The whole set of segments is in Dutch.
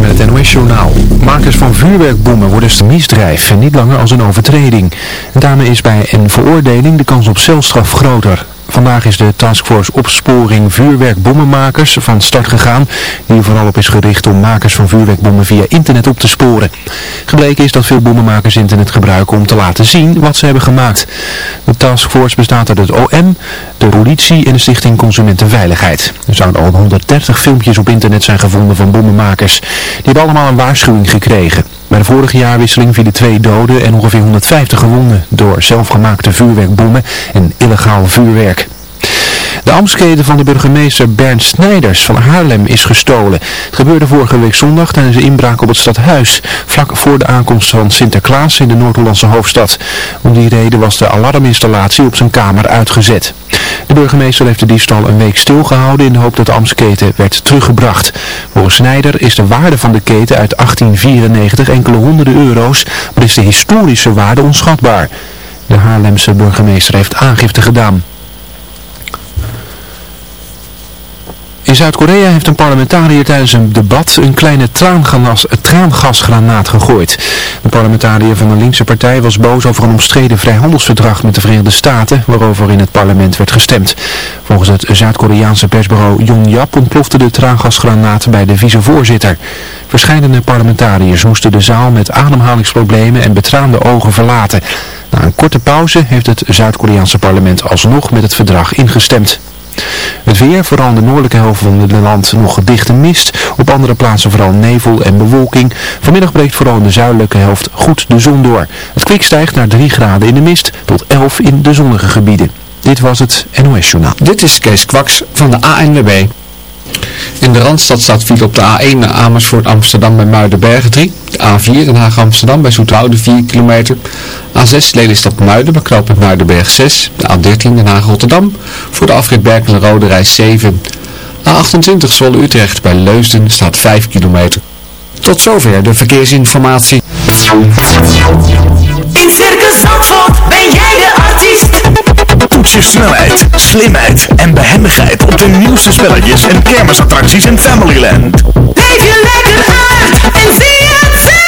Met het NOS-journaal. Makers van vuurwerkbommen worden als misdrijf en niet langer als een overtreding. Daarmee is bij een veroordeling de kans op celstraf groter. Vandaag is de taskforce opsporing vuurwerkbommenmakers van start gegaan, die vooral op is gericht om makers van vuurwerkbommen via internet op te sporen. Gebleken is dat veel bommenmakers internet gebruiken om te laten zien wat ze hebben gemaakt. De taskforce bestaat uit het OM, de politie en de Stichting Consumentenveiligheid. Er zouden al 130 filmpjes op internet zijn gevonden van bommenmakers. Die hebben allemaal een waarschuwing gekregen. Bij de vorige jaarwisseling vielen twee doden en ongeveer 150 gewonden door zelfgemaakte vuurwerkbommen en illegaal vuurwerk. De ambtsketen van de burgemeester Bernd Snijders van Haarlem is gestolen. Het gebeurde vorige week zondag tijdens de inbraak op het stadhuis, vlak voor de aankomst van Sinterklaas in de Noord-Hollandse hoofdstad. Om die reden was de alarminstallatie op zijn kamer uitgezet. De burgemeester heeft de diefstal een week stilgehouden in de hoop dat de ambtsketen werd teruggebracht. Volgens Snijder is de waarde van de keten uit 1894 enkele honderden euro's, maar is de historische waarde onschatbaar. De Haarlemse burgemeester heeft aangifte gedaan. In Zuid-Korea heeft een parlementariër tijdens een debat een kleine traangas, traangasgranaat gegooid. De parlementariër van de linkse partij was boos over een omstreden vrijhandelsverdrag met de Verenigde Staten, waarover in het parlement werd gestemd. Volgens het Zuid-Koreaanse persbureau Yonhap ontplofte de traangasgranaat bij de vicevoorzitter. Verscheidene parlementariërs moesten de zaal met ademhalingsproblemen en betraande ogen verlaten. Na een korte pauze heeft het Zuid-Koreaanse parlement alsnog met het verdrag ingestemd. Het weer, vooral in de noordelijke helft van het land nog dichte mist. Op andere plaatsen vooral nevel en bewolking. Vanmiddag breekt vooral in de zuidelijke helft goed de zon door. Het kwik stijgt naar 3 graden in de mist tot 11 in de zonnige gebieden. Dit was het NOS Journaal. Dit is Kees Kwaks van de ANWB. In de Randstad staat file op de A1 naar Amersfoort Amsterdam bij Muidenberg 3. De A4 Den Haag Amsterdam bij Zoetwoude 4 kilometer. A6 Lelystad Muiden bij knooppunt Muidenberg 6. De A13 Den Haag Rotterdam voor de afrit Berkel Rode reis 7. A28 Zwolle Utrecht bij Leusden staat 5 kilometer. Tot zover de verkeersinformatie. In Circus Zandvoort ben jij de artiest. Toets je snelheid, slimheid en behendigheid op de nieuwste spelletjes en kermisattracties in Familyland. Leef je lekker uit en zie het zelf.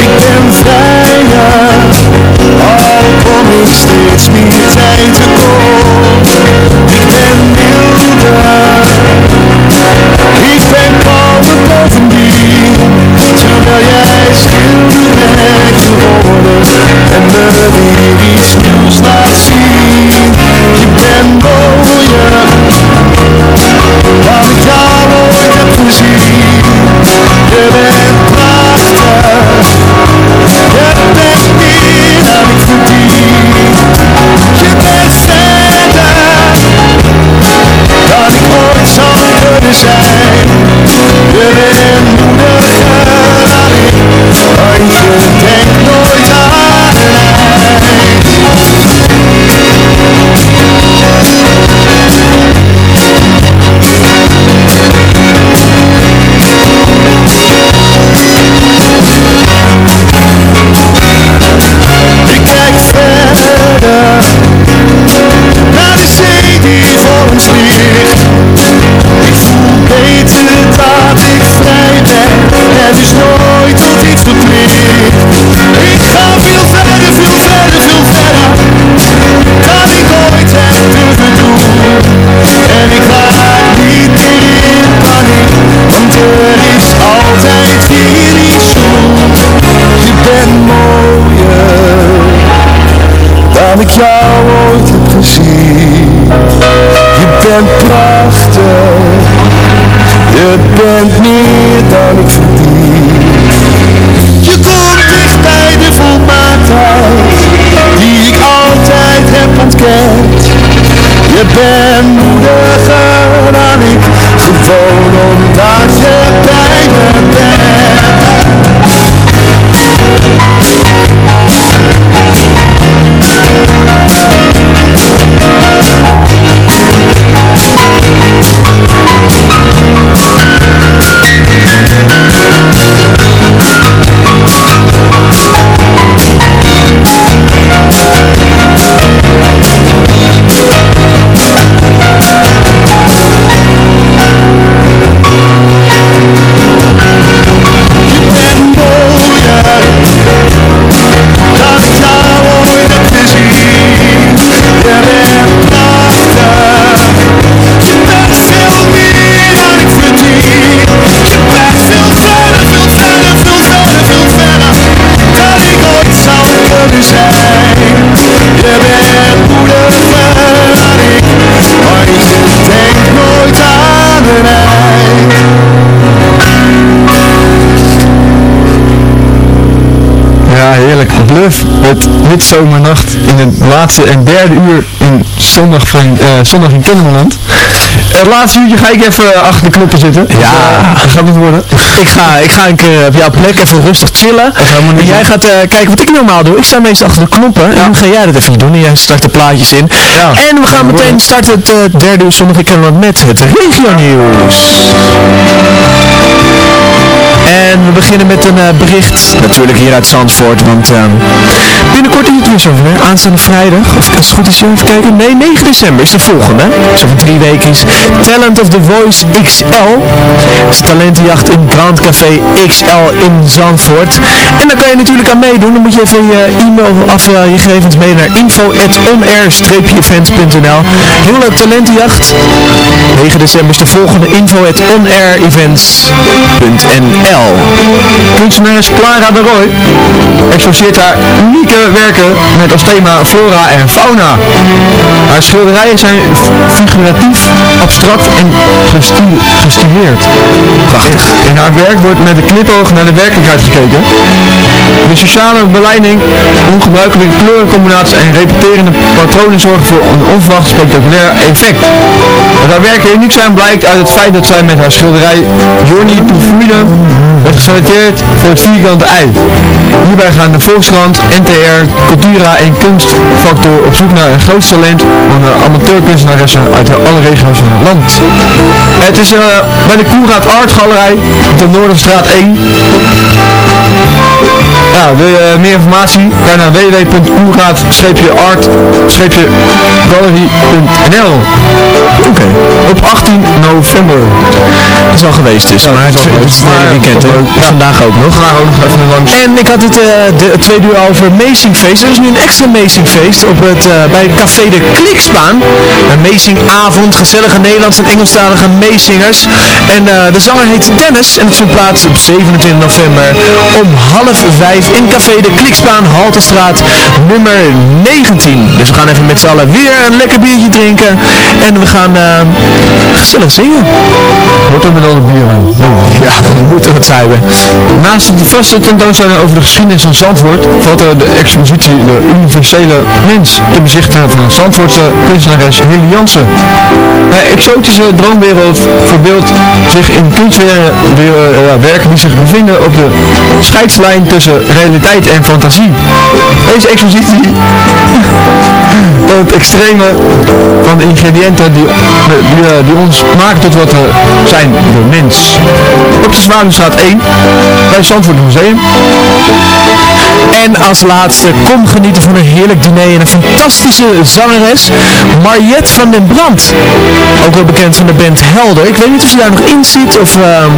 Ik ben vrij, ja Al kom ik steeds meer tijd te komen. Ik ben milder. Ik ben palmen bovendien Terwijl jij stil bent geworden. En me weer iets nieuws laat zien Je bent mooier. Wat ik jou ooit heb gezien. Je bent denkt nooit aan met midzomernacht in het laatste en derde uur in zondag, van, eh, zondag in Kennemerland. Het laatste uurtje ga ik even eh, achter de knoppen zitten. Ja. dat gaat het worden. Ik ga, ik ga een keer op jouw plek even rustig chillen. En jij gaat eh, kijken wat ik normaal doe. Ik sta meestal achter de knoppen. En dan ga jij dat even doen. En jij start de plaatjes in. En we gaan meteen starten het eh, derde uur zondag in Kennemerland met het regio nieuws. En we beginnen met een eh, bericht, natuurlijk hier uit Zandvoort, want ehm, binnenkort is het weer zover. Aanstaande vrijdag, of als het goed is, even kijken. Nee, 9 december is de volgende. Zo van drie weken is Talent of the Voice XL. Het is talentenjacht in Grand Café XL in Zandvoort. En daar kan je natuurlijk aan meedoen. Dan moet je even je e-mail of eh, je gegevens mee naar info.onair-events.nl Heel leuk talentenjacht. 9 december is de volgende info.onairevents.nl Kunstenares Clara de Roy exposeert haar unieke werken met als thema flora en fauna. Haar schilderijen zijn figuratief, abstract en gesti- gestileerd. Prachtig. In haar werk wordt met een knipoog naar de werkelijkheid gekeken. De sociale beleiding, ongebruikelijke kleurencombinaties en repeterende patronen zorgen voor een onverwacht spectaculair effect. Dat haar werken uniek zijn blijkt uit het feit dat zij met haar schilderij Journey to Freedom werd geselecteerd voor het vierkante ei. Hierbij gaan de Volkskrant, NTR, Cultura en Kunstfactor op zoek naar een groot talent van de amateurkunstenaressen uit alle regio's van het land. Het is eh, bij de Koenraad Art Galerij op de Noorderstraat 1. Ja, wil je meer informatie? Ga naar www.koenraad-art-gallery.nl Oké, op 18 november. Dat is al geweest dus. Ja, het is, het weekend ja. vandaag ook nog. Vandaag ook nog even langs. En ik had het, eh, de, het tweede uur over Meezingfeest. Er is nu een extra Meezingfeest op het, eh, bij Café de Kliksbaan. Een Meezingavond, gezellige Nederlandse en Engelstalige meezingers. En eh, de zanger heet Dennis en het vindt plaats op 27 november om half vijf in Café de Kliksbaan, Haltestraat, nummer 19. Dus we gaan even met z'n allen weer een lekker biertje drinken. En we gaan gezellig zingen. Wat dan met al de buren? Ja, dat moet er wat zijn. Naast de vaste tentoonstelling over de geschiedenis van Zandvoort valt er de expositie De Universele Mens te bezichtigen van Zandvoortse kunstenares Hilly Jansen. Haar exotische droomwereld verbeeldt zich in kunstwerken die zich bevinden op de scheidslijn tussen realiteit en fantasie. Deze expositie het extreme van de ingrediënten die, die, eh, die ons maken tot wat we zijn, de mens. Op de Zwaluwstraat 1, bij Zandvoort Museum. En als laatste, kom genieten van een heerlijk diner en een fantastische zangeres, Mariette van den Brand. Ook wel bekend van de band Helder. Ik weet niet of ze daar nog in zit of, ehm,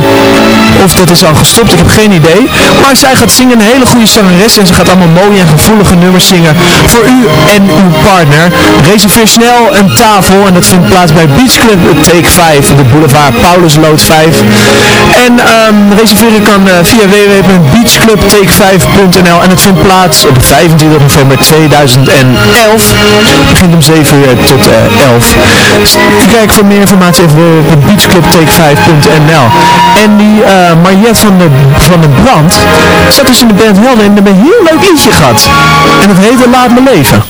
of dat is al gestopt, ik heb geen idee. Maar zij gaat zingen, een hele goede zangeres en ze gaat allemaal mooie en gevoelige nummers zingen voor u en uw partner. Reserveer snel een tafel en dat vindt plaats bij Beach Club Take 5, de boulevard Paulusloot 5. En ehm, reserveren kan eh, via www.beachclubtake5.nl en het vindt plaats op 25 november 2011. Het begint om 7 uur tot eh, 11. Kijk voor meer informatie even op beachclubtake5.nl. En die eh Mariette van de, van de Brand zat dus in de band Helden en hebben een heel leuk liedje gehad. En dat heette Laat me leven.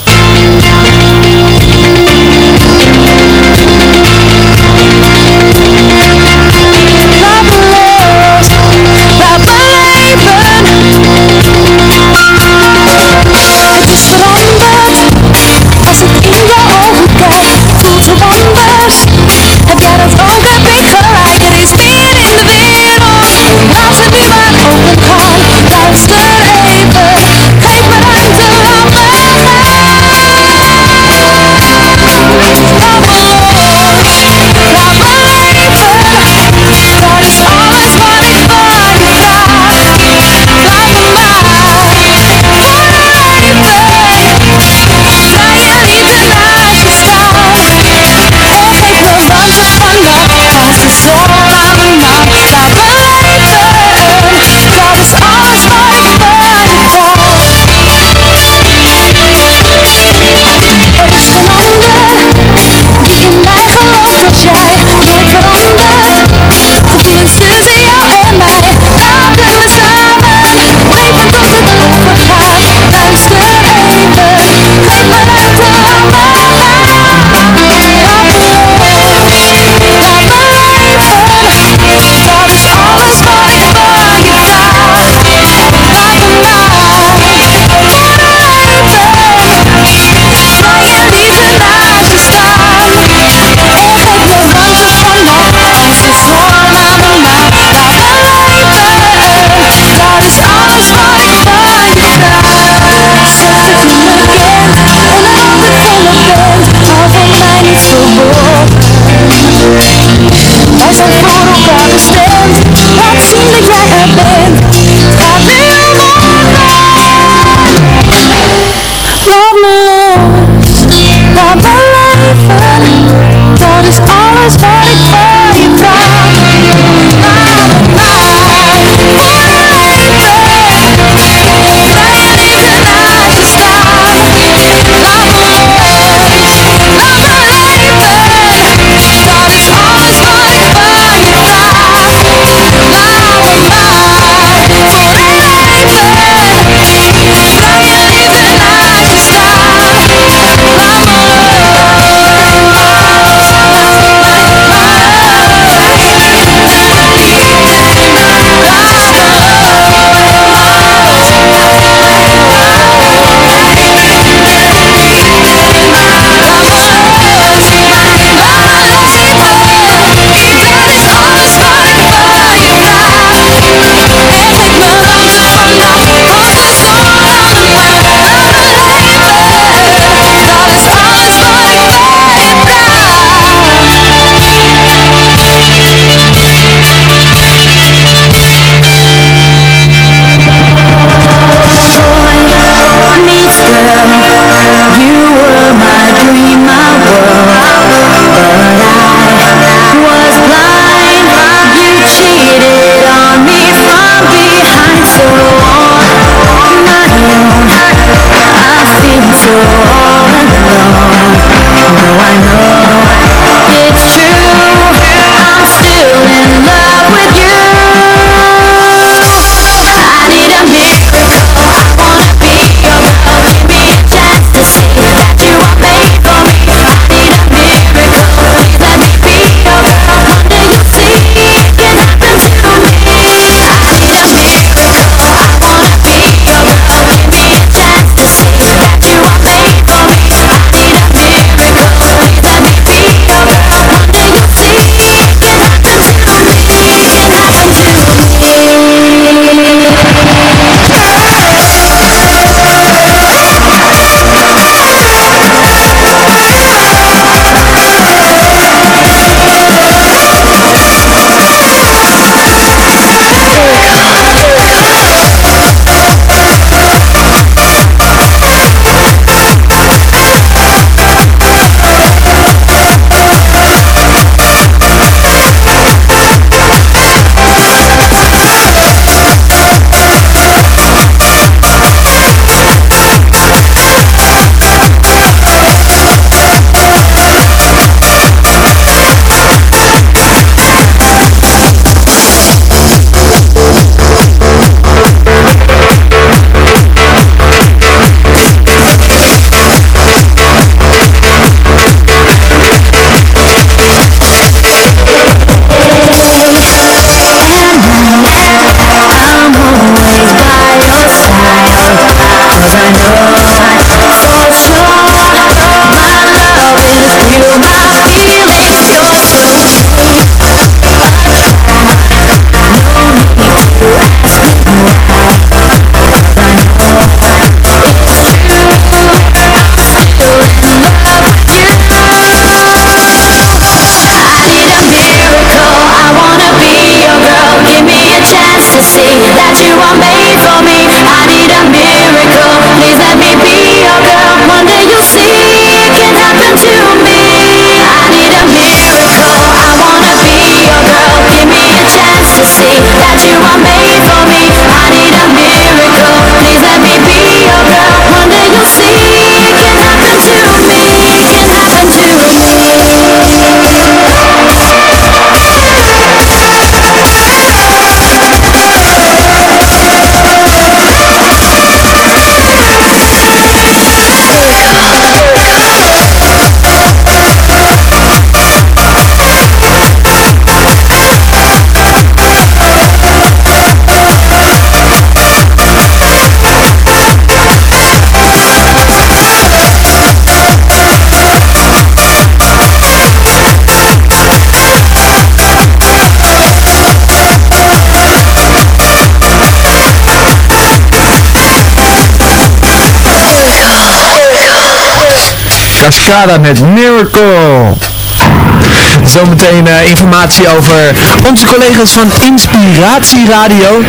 Escada met Miracle. Zometeen eh, informatie over onze collega's van Inspiratie Radio.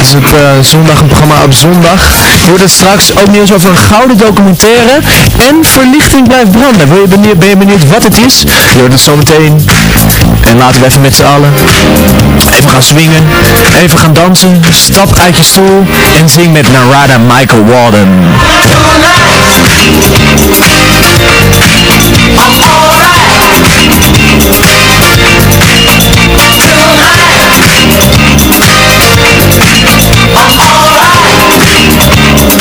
Is het eh, zondag, een programma op zondag. Hoort het straks ook nieuws over een gouden documentaire. En verlichting blijft branden. Ben je benieuwd, ben je benieuwd wat het is? Je hoort het zometeen. En laten we even met z'n allen even gaan swingen. Even gaan dansen. Stap uit je stoel. En zing met Narada Michael Walden. Alright,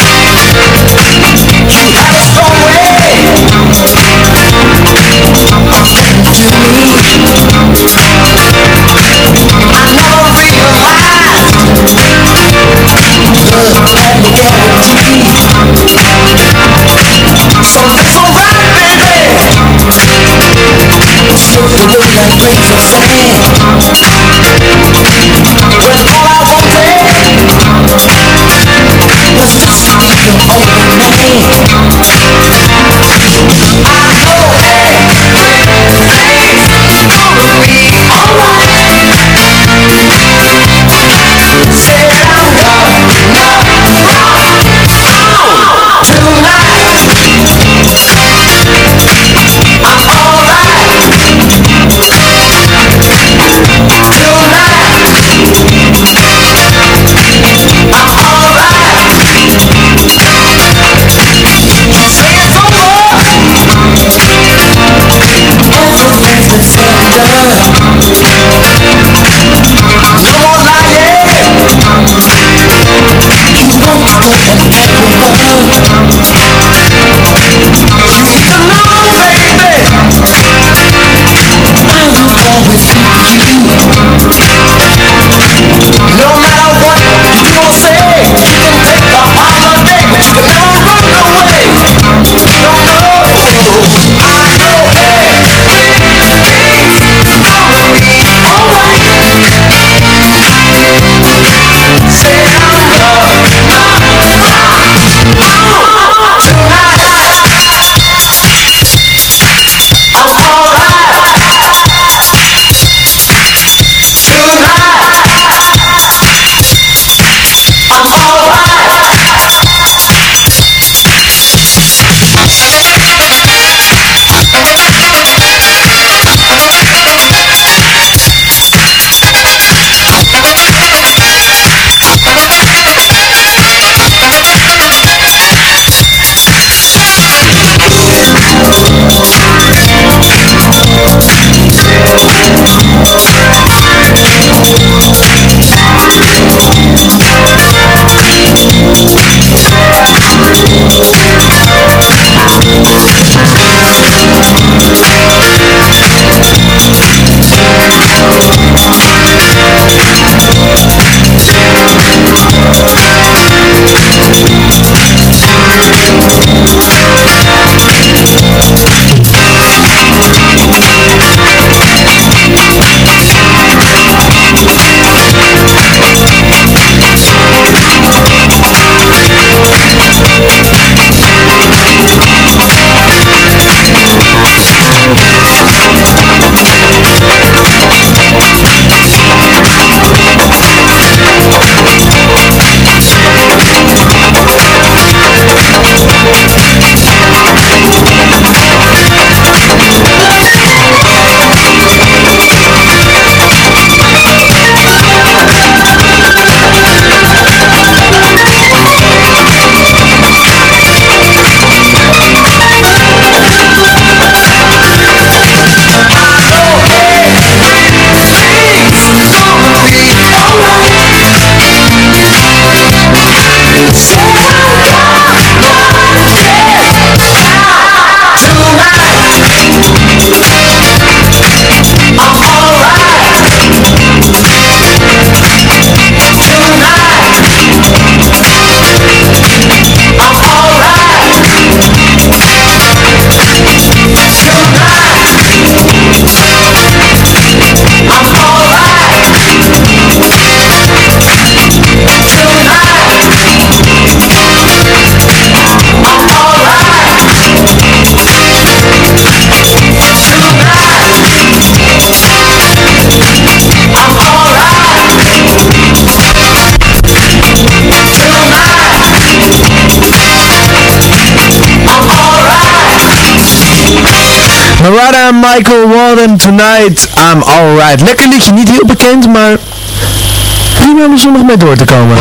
baby. I'm Michael Walden. Tonight I'm alright. Lekker liedje, niet heel bekend, maar prima om er zondag mee door te komen.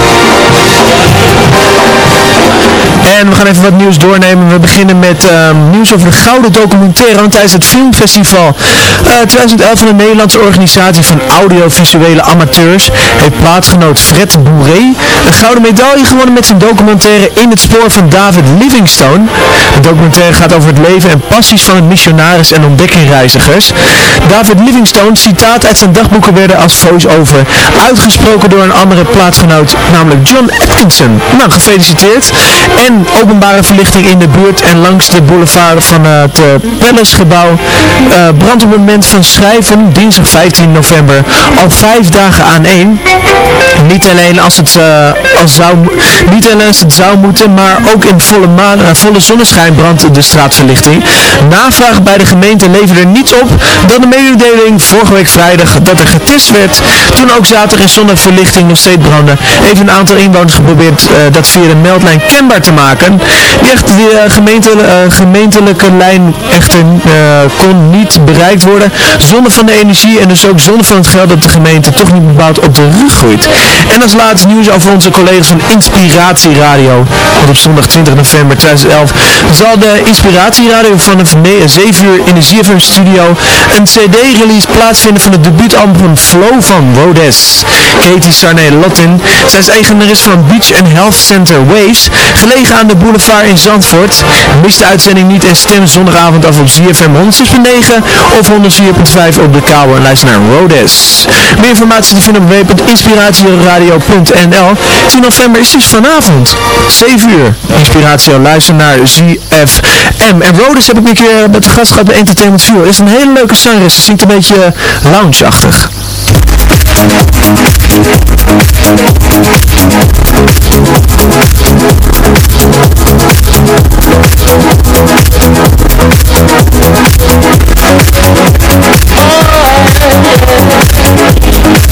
En we gaan even wat nieuws doornemen. We beginnen met ehm, nieuws over de Gouden Documentaire. Want tijdens het filmfestival eh, 2011 van de Nederlandse organisatie van audiovisuele amateurs heeft plaatsgenoot Fred Bourré een gouden medaille gewonnen met zijn documentaire In het spoor van David Livingstone. De documentaire gaat over het leven en passies van een missionaris en ontdekkingreizigers. David Livingstone, citaat uit zijn dagboeken werden als voice-over uitgesproken door een andere plaatsgenoot, namelijk John Atkinson. Nou, gefeliciteerd. En openbare verlichting in de buurt en langs de boulevard van het Palacegebouw uh, brandt op het moment van schrijven, dinsdag 15 november, al vijf dagen aan één. Niet alleen als het, uh, als zou, niet alleen als het zou moeten, maar ook in volle, maan, volle zonneschijn brandt de straatverlichting. Navraag bij de gemeente leverde niets op dan de mededeling vorige week vrijdag dat er getest werd. Toen ook zaterdag en zondag verlichting nog steeds brandde, heeft een aantal inwoners geprobeerd dat via de meldlijn kenbaar te maken. Die, echt, uh, gemeente, gemeentelijke lijn echter kon niet bereikt worden zonder van de energie en dus ook zonder van het geld dat de gemeente toch niet bepaald op de rug gooit. En als laatste nieuws over onze collega's van Inspiratie Radio. Want op zondag 20 november 2011 zal de Inspiratie Radio vanaf 7 uur in de ZFM studio een cd-release plaatsvinden van het debuutalbum Flow van Rhodes. Katie Sarney Lottin, zij is eigenares van Beach and Health Center Waves, gelegen aan de boulevard in Zandvoort. Mis de uitzending niet en stem zondagavond af op ZFM 106.9 of 104.5 op de kabel en luister naar Rhodes. Meer informatie te vinden op www.inspiratieradio.nl 10 november is dus vanavond, 7 uur. Inspiratie luister naar ZFM. En Rhodes heb ik een keer met de gast gehad bij Entertainment View. Is een hele leuke zangeres, ze zingt een beetje lounge-achtig.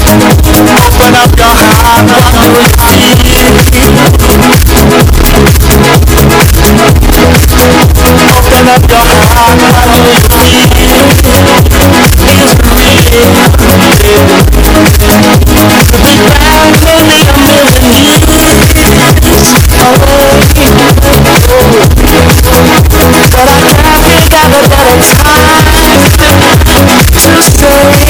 Open up your heart, what do you? Open up your heart, what do you years away But I can't think of a better time to stay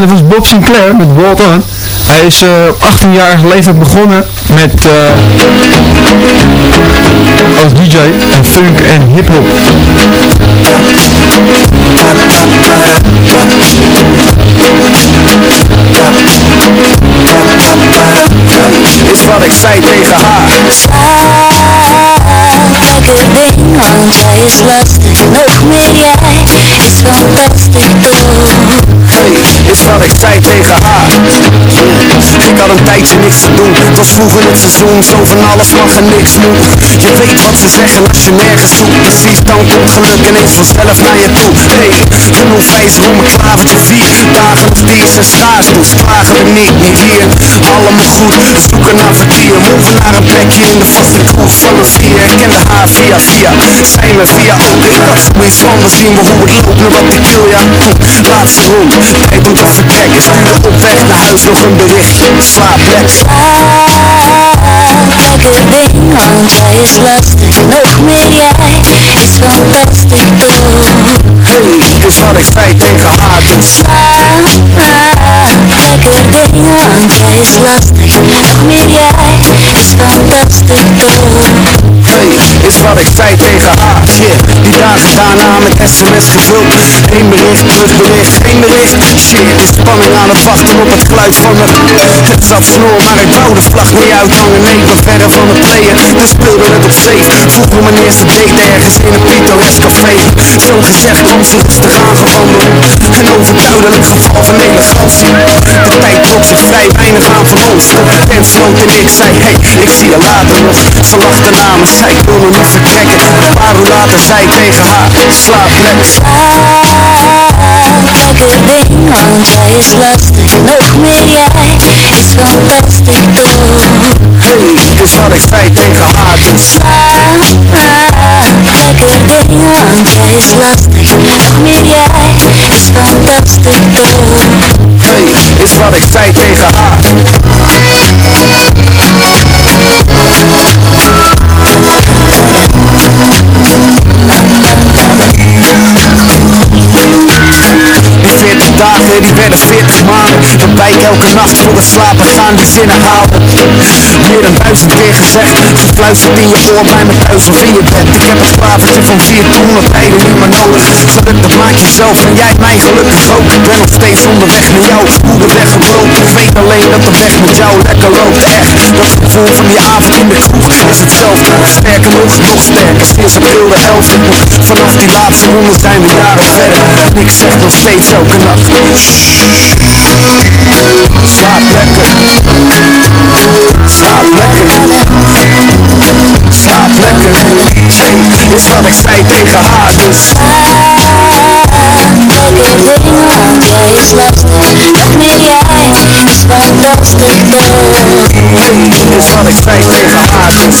dat was Bob Sinclair met Walt On. Hij is eh, op 18-jarige leeftijd begonnen met eh, als DJ en funk en hip-hop. Is wat ik zei tegen haar ding, want jij is lastig Nog meer jij is fantastisch is wat ik zei tegen haar? Ik had een tijdje niks te doen. Het was vroeger het seizoen Zo van alles mag en niks moet. Je weet wat ze zeggen als je nergens zoekt Precies, dan komt geluk ineens vanzelf naar je toe. Hey, genoeg wijzer om een klavertje vier. Dagen of die zijn schaars Dus klagen we niet, niet hier. Allemaal goed, zoeken naar verkeer. Moven naar een plekje in de vaste kroeg van een vier. Ik kende haar via via. Zijn we via ook Ik dacht van, we zien we hoe het loopt Nu wat ik wil, ja Laatste rond, tijd om te vertrekken Stuurde op weg naar huis nog een berichtje Slaap lekker Lekker ding, want jij is lastig. Nog meer jij is fantastisch. Toch Hey, is wat ik tegen haar Dus Lekker ding, want jij is lastig. Nog meer jij is fantastisch. Toch Hey, is wat ik zei tegen haar yeah. Dagen daarna met sms gevuld Eén bericht, terugbericht, geen bericht. Shit, de spanning aan het wachten op het geluid van het Het zat snor, maar ik wou de vlag niet uithangen. Nee, ben verder van het player, dus speelde het op safe. Vroeg me mijn eerste date ergens in een pittoresk café Zo gezegd kwam ze rustig aangewandeld Een overduidelijk geval van elegantie De tijd trok zich vrij weinig aan van ons. De sloot en ik zei, hey, ik zie je later nog. Ze lachte na me, zei ik wil nog niet vertrekken. Een paar uur later zei tegen haar, slaap lekker Lekker ding, want jij is lastig Nog meer jij is fantastisch toch Hey, is wat ik zei tegen haar Dus Lekker ding, want jij is lastig Nog meer jij is fantastisch toch Hey, is wat ik zei tegen haar dagen, die werden 40 maanden Waarbij ik elke nacht voor het slapen gaan die zinnen haalde Meer dan duizend keer gezegd. Gefluisterd in je oor bij me thuis of in je bed Ik heb een klavertje van vier toen nog tijden niet meer nodig Geluk dat maak je zelf en jij mij gelukkig ook. Ik ben nog steeds onderweg naar jou. Hoe de weg loopt. Ik weet alleen dat de weg met jou lekker loopt. Echt, dat gevoel van die avond in de kroeg. Is hetzelfde. Sterker nog, nog sterker. Sinds april de 11 Vanaf die laatste ronde zijn we jaren verder. En ik zeg nog steeds elke nacht Slaap lekker Slaap lekker Slaap lekker Hey, is wat ik zei tegen haar Dus jij is Nog meer jij is fantastisch toch Hey, is wat ik zei tegen haar Dus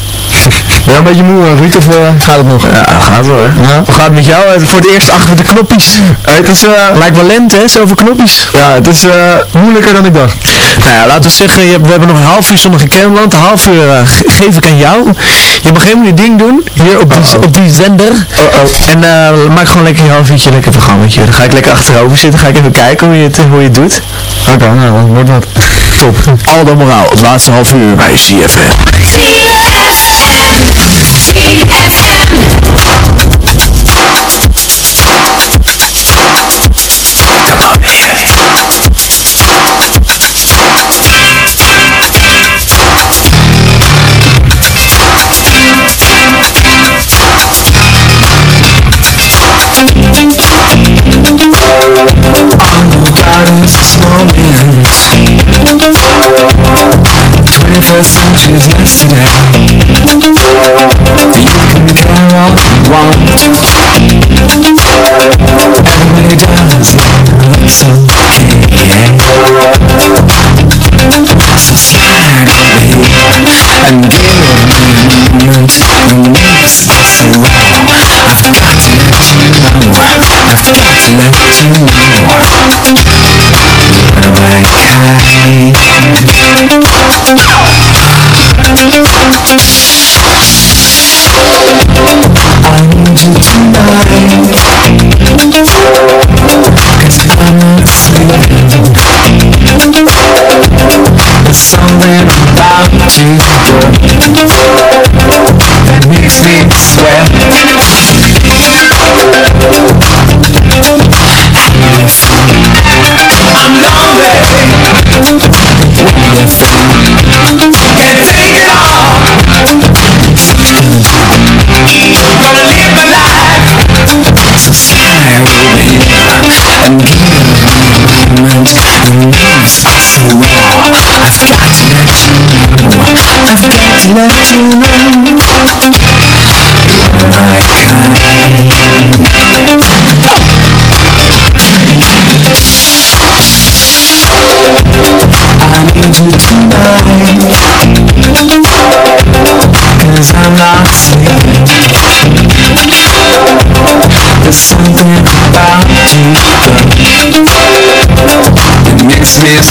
Ben je een beetje moe, eh, Ruud, of eh, gaat het nog? Ja, gaat wel, hè. Ja. Hoe gaat het met jou? Eh, Voor het eerst achter de knoppies. het is, Lijkt wel lente, hè, zoveel knoppies. Ja, het is moeilijker dan ik dacht. Nou ja, laten we zeggen, je hebt- we hebben nog een half uur zonder gekernland. Een half uur eh, ge- geef ik aan jou. Je mag helemaal je ding doen, hier op die, op die zender. En eh, maak gewoon lekker je half uurtje lekker programmaatje. Dan ga ik lekker achterover zitten, ga ik even kijken hoe je het, hoe je het doet. Oké, nou, dat wordt wat. Top. Aldo Moraal, het laatste half uur bij CFM. TFM. just inches yesterday You. can go all you want Everybody does it, looks okay So stare at me And give me a moment And make so right I've got to let you know I've got to let you know 징 Cause I'm not sleeping There's something about you That makes me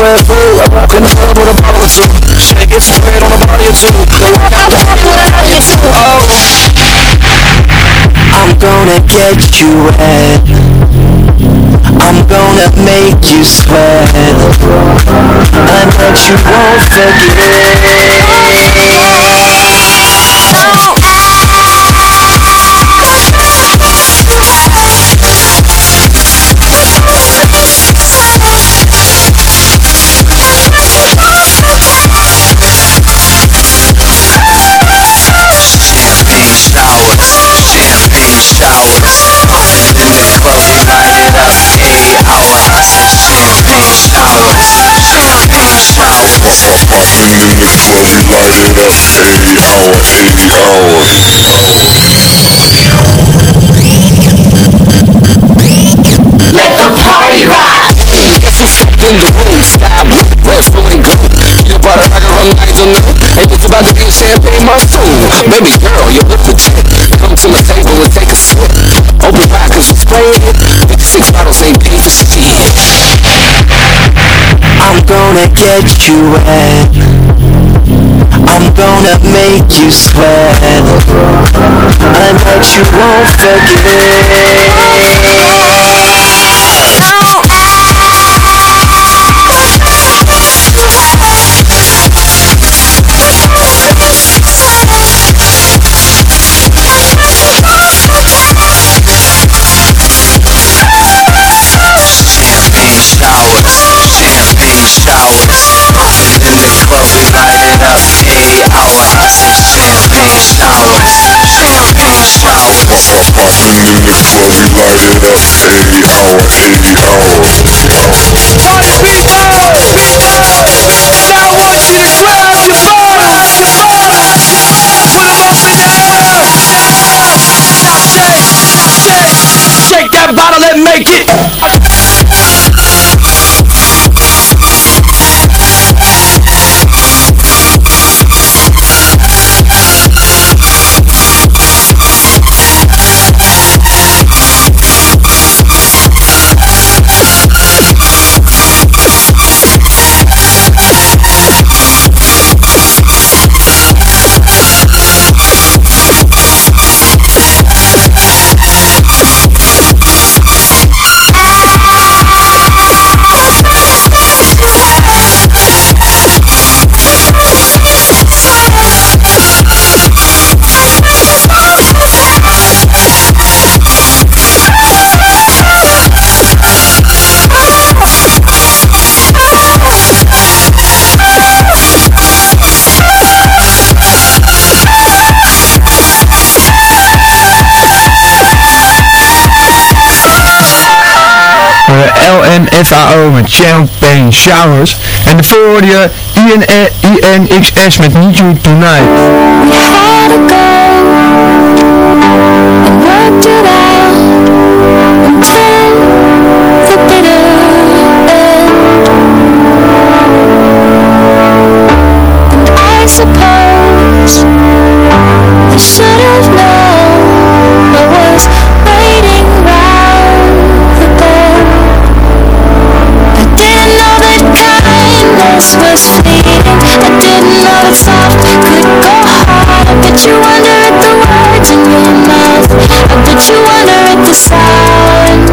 Red Bull. I walk in the club with a bottle or it straight on a body or two. Then walk out the party I get to. Oh. I'm gonna get you wet. I'm gonna make you sweat. I bet you won't Champagne Meaning of every line in us, every hour, every hour. Let the party rock! Get some shit in the room, stop, rest, feeling good. You bought a rocker from night to noon, and it's about to be a champagne monsoon. Baby girl, you look legit. Come to the table and take a sip. Open wide, cause it's raining. Six bottles ain't paid for shit. I'm gonna get you wet. I'm gonna make you sweat. I bet you won't forget Champagne champagne showers, champagne showers Party people! Now FAO met Champagne Showers. En je IN INXS met Need You Tonight. Kindness was fleeting. I didn't know that soft could go hard. I bet you wonder at the words in your mouth. I bet you wonder at the sound.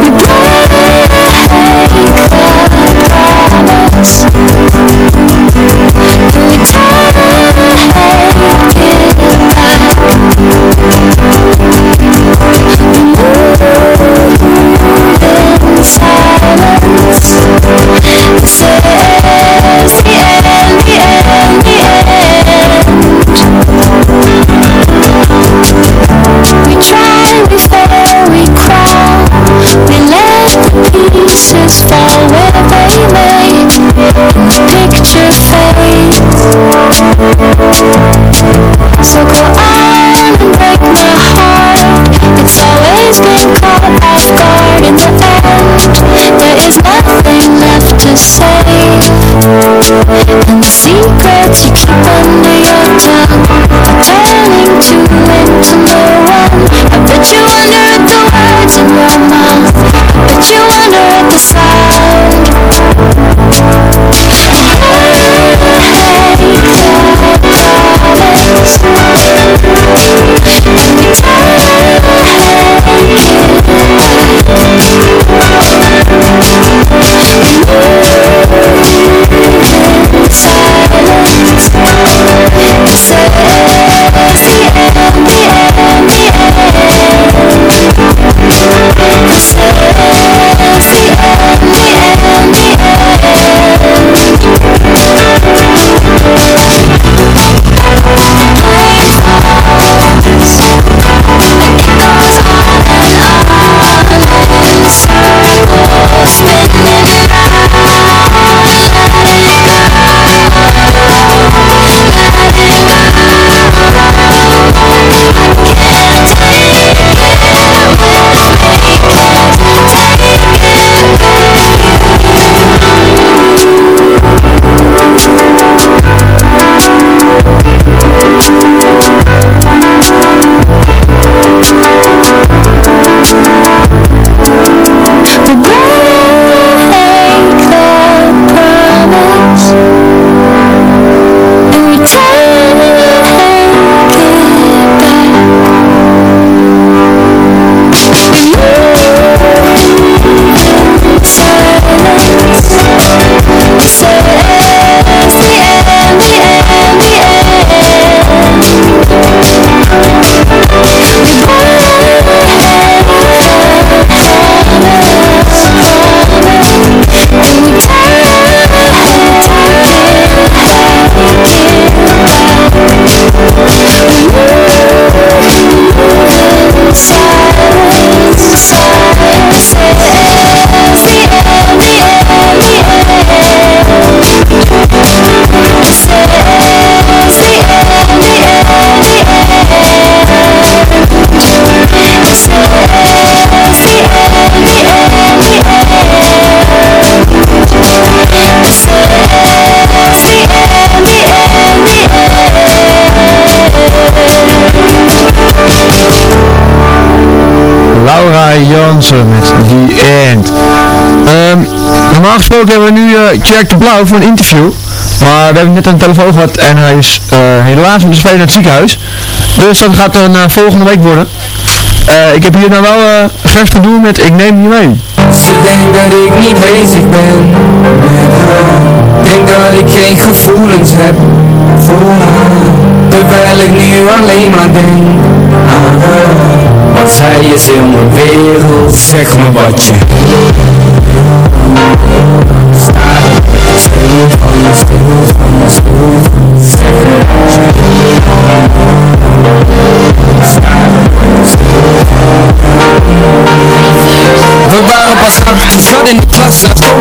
We break the promise. And we to end tonight. Met The End. Ehm, normaal gesproken hebben we nu eh Jack de Blauw voor een interview. Maar we hebben net de telefoon gehad en hij is eh, helaas met de naar het ziekenhuis. Dus dat gaat dan eh, volgende week worden. Ik heb hier nou wel uh, Gert te doen met Ik neem je mee. Ze denkt dat ik niet bezig ben Denk dat ik geen gevoelens heb voor haar Terwijl ik nu alleen maar denk aan haar Want zij is heel mijn wereld,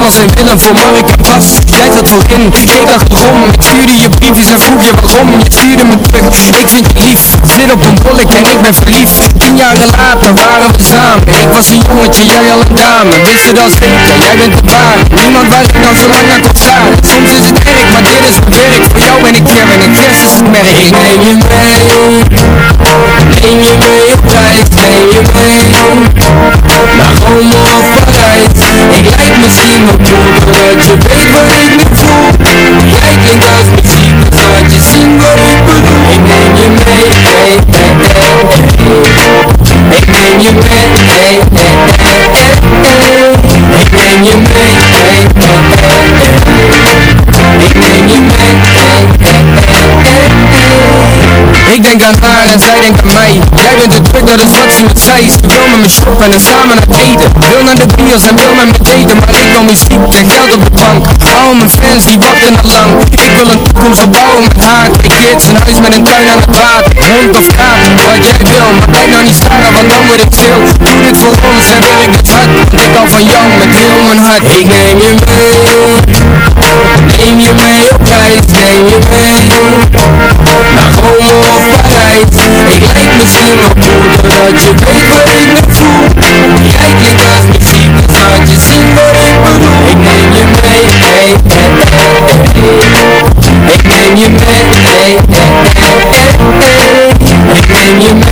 was een Willem voor Mark en Bas Jij zat voorin, keek achterom Ik stuurde je briefjes en vroeg je waarom. Je stuurde me terug, ik vind je lief. Zit op een bollek en ik ben verliefd. Tien jaren later waren we samen. Ik was een jongetje, jij al een dame. Wist het al zeker, jij bent de waar. Niemand waar ik nou zo lang naar kon staan Soms is het erg, maar dit is mijn werk. Voor jou ben ik Jam en ik rest is het merk. Ik neem je mee Neem je mee op reis, neem je mee. Naar Rome of Ik lijk misschien wel cool Doordat je weet wat ik nu voel Jij klinkt als muziek Dus laat je zien wat ik bedoel Ik neem je mee, hey, hey, hey, hey. Ik neem je mee, hey, hey, hey, hey, hey. Ik neem je mee, hey, hey, hey, hey. Ik neem je mee, Ik denk aan haar en zij denkt aan mij. Jij bent te druk, dat is wat ze met zei Ze wil met me shoppen en samen naar eten. Wil naar de bios en wil met me daten Maar ik wil muziek en geld op de bank. Al mijn fans die wachten al lang. Ik wil een toekomst opbouwen met haar. Twee kids, een huis met een tuin aan het water. Hond of kaart, wat jij wil Maar kijk nou niet staren, want dan word ik stil. Doe dit voor ons en wil ik het hard ik hou van jou met heel mijn hart. Ik neem je mee Neem je mee op reis, neem je mee. Naar Rome of Parijs. Ik lijk misschien wel cool Doordat je weet wat ik nu voel. Jij klinkt als muziek Dus laat je zien wat ik bedoel. Ik neem je mee, hey, hey, hey, hey. Ik neem je mee, hey, hey, hey, hey. Ik neem je mee,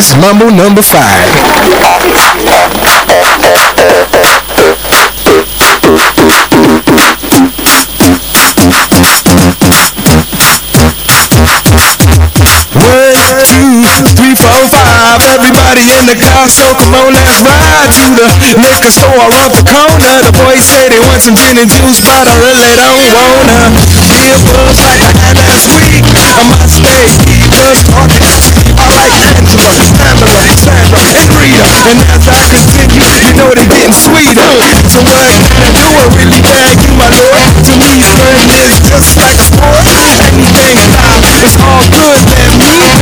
Mambo number five. The car, so come on, let's ride to the liquor store around the corner. The boys say they want some gin and juice, but I really don't wanna. Be a buzz like I had last week. I On my stage, just talking. I like Angela, Pamela, Sandra, and Rita. And as I continue, you know they're getting sweeter. So what can I do? I really beg you, my lord. To me, fun is just like a sport. Anything stop, it's all good.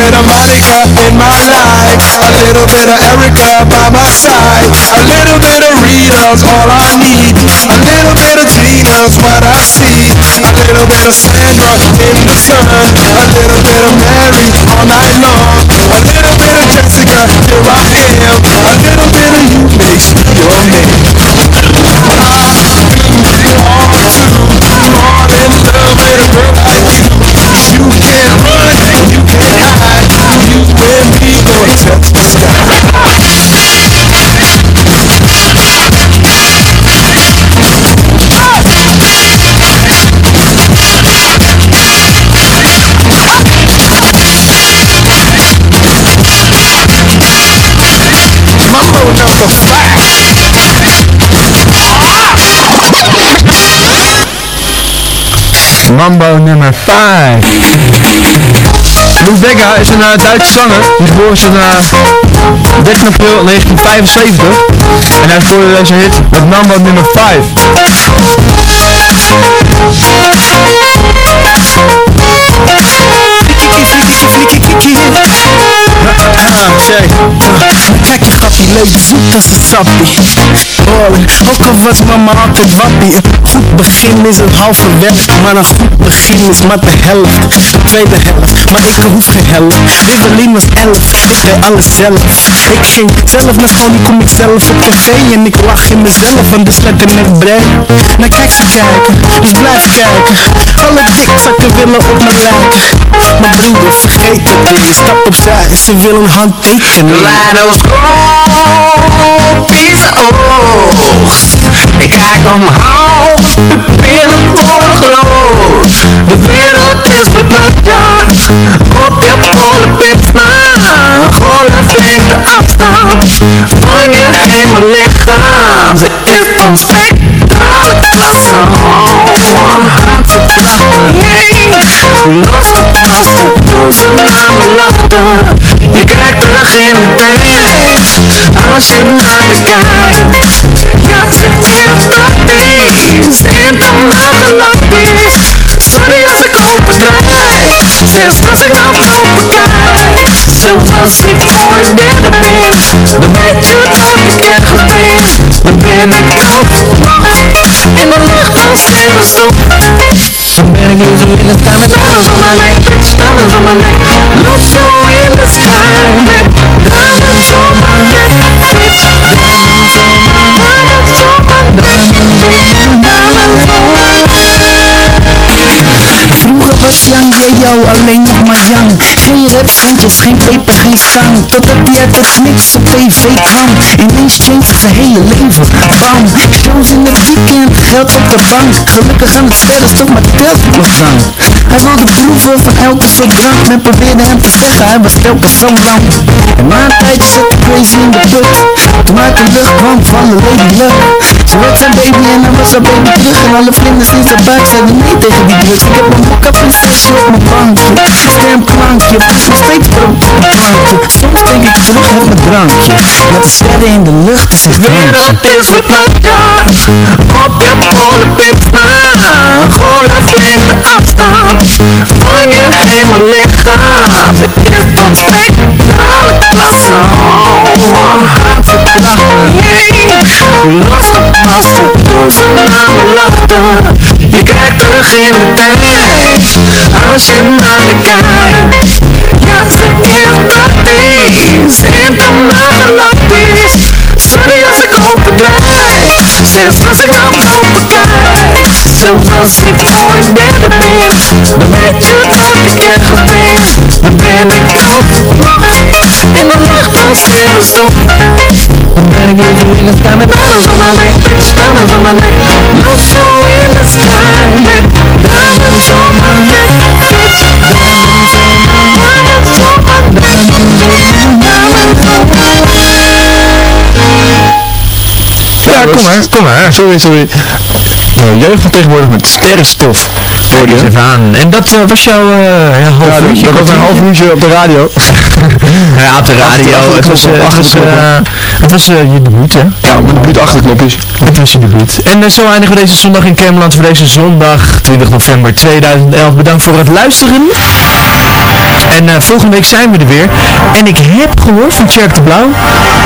Monica in my life, a little bit of Erica by my side, a little bit of Rita's all I need, a little bit of Gina's what I see, a little bit of Sandra in the sun, a little bit of Mary all night long, a little bit of Jessica, here I am, a little bit of you makes me your man. I really want to more than love a girl like You me gonna touch the sky. Mambo number five. Mambo nummer 5. Lou is een eh, Duitse zanger. Die is geboren in uh, 13 april 1975. En hij scoorde deze hit met Mambo nummer 5. Kijk je grappie, leuk zoet als een sappie. Ook al was mama altijd wappie. Een goed begin is het halve werk Maar een goed begin is maar de helft. De tweede helft, maar ik hoef geen helft. Evelien was elf, ik deed alles zelf. Ik ging zelf naar school, nu kom ik zelf op tv En ik lach in mezelf, want dus letter met brein Nou kijk ze kijken, dus blijf kijken. Alle dikzakken willen op me lijken Maar broeder, vergeet het stap opzij. Ze willen een handtekening Leidos is oogst. Ik kijk omhoog, de pillen worden groot. De wereld is bedacht, op je polenpips na. Golf in de afstand van je hele lichaam. Ze is spectrale klasse, om Ze naar me kijkt in tijd, als je naar ze is en dan lappies. Sorry als ik overdrijf, zelfs als ik aflopen kijk. Zelfs als ik je derde ben, dan weet je dat ik er. Dan ben de als sterrenstof. Dan ben nu zo in de met alles om mijn nek, alles om mijn nek. Loop zo in de sky met diamonds. Diamonds diamonds mijn nek, diamonds om mijn Vroeger was Jan J.O. alleen nog maar Jan Geen rapsandjes, geen peper, geen Totdat hij uit het niks op tv kwam. Ineens changed zijn hele leven Bam, shows in het weekend, geld op de bank. Gelukkig aan het sterren stop maar telt op mijn Hij wilde proeven van elke soort drank Men probeerde hem te zeggen, hij was telkens zo lang En na een tijdje crazy in de put Toen de lucht kwam van de Lady Luck Ze werd zijn baby en hij was haar baby terug En alle vlinders in zijn buik zeiden nee tegen die drugs Ik heb een mokka op mijn Stemklankje, nog steeds een plankje Soms denk ik terug op mijn drankje Met de sterren in de lucht is een wereld drankje is verplaatst Op je polenpips na Golf in de afstand Van je hele lichaam Het is van spectrale klasse Om haar te krachten Los de ze naar me lachen Je kijkt terug in de tijd Als je naar me kijkt. Ja, ze is praktisch En dan naar de lappies Sorry als ik overdrijf Zelfs als ik aflopen kijk Zelfs als ik voor je derde ben Dan weet je dat ik er geweest Dan ben ik dood In de lucht als sterrenstof Dan ben ik even in de sky met om mijn nek. Om mijn nek. Zo in de met nek Ja, kom maar, kom maar. Sorry, sorry. Nou, jeugd van tegenwoordig met sterrenstof. Hoor je? Even aan. En dat eh, was jouw uh, ja, half Ja, uurtje. dat was een half uurtje op de radio. ja, op de radio. Het was, eh, het was, eh, het was eh, je debuut, hè? Ja, mijn debuut achterknopjes. Het was je debuut. En eh, zo eindigen we deze zondag in Kermeland voor deze zondag 20 november 2011. Bedankt voor het luisteren. En eh, volgende week zijn we er weer. En ik heb gehoord van Tjerk de Blauw,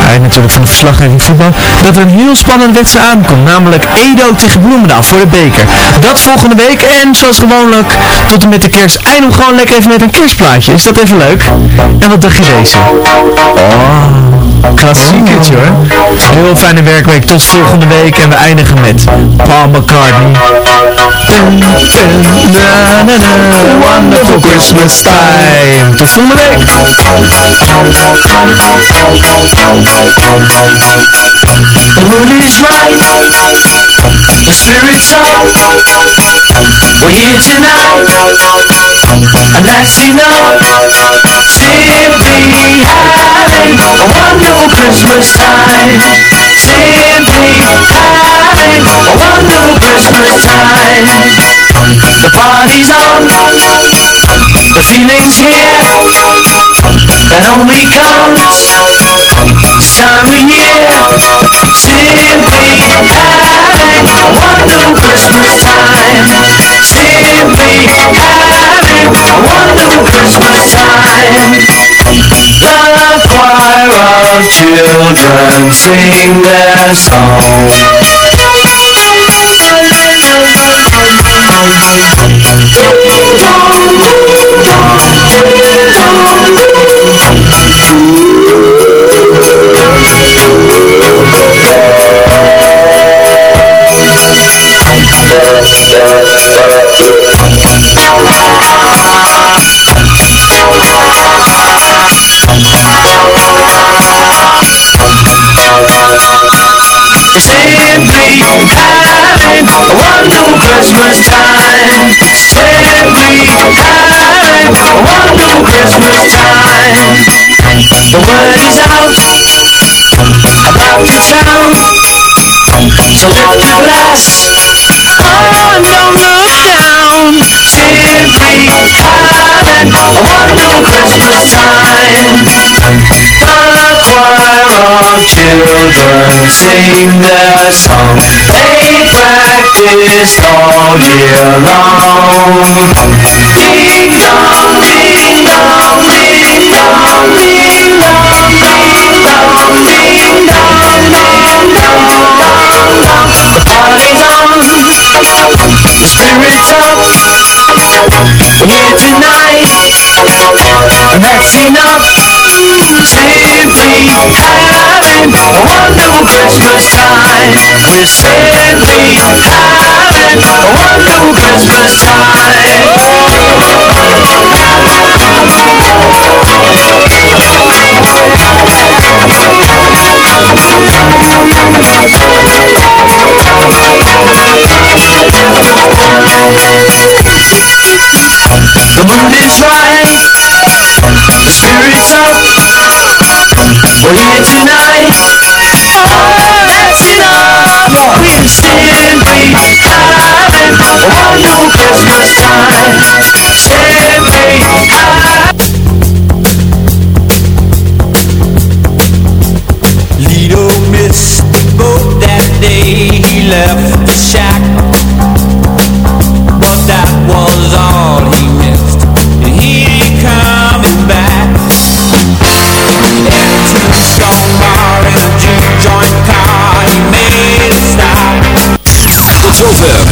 hij natuurlijk van de verslaggeving voetbal, dat er een heel spannende wedstrijd aankomt. Namelijk Edo tegen Bloemendaal voor de beker. Dat volgende week. En zoals gewoonlijk tot en met de kerst eindigen we gewoon lekker even met een kerstplaatje. Is dat even leuk? En wat dacht je deze? Oh, klassiekertje hoor. Heel fijne werkweek. Tot volgende week. En we eindigen met Paul McCartney. Wonderful Christmas time. Tot volgende week. The mood is right, the spirit's up. We're here and that's enough. Simply having a wonderful Christmas time. Simply having a wonderful Christmas time. The party's on, the feeling's here. That only comes this time of year. Simply having a wonderful Christmas time. Simply having a wonderful Christmas time. The choir of children sing their song. Simply Christmas time. Simply having a wonderful Christmas time. The word is out about the town. So lift your children sing their song. They practice all year long. Ding dong, ding dong, ding dong, ding dong, ding dong, ding dong, ding dong, dong, dong. The party's on, the spirit's up. We're here tonight, that's enough. Simply having a wonderful Christmas time. We're simply having a wonderful Christmas time. The mood is right, the spirit's up. We're here tonight. Oh, that's enough. We're simply having a wonderful Christmas time. Simply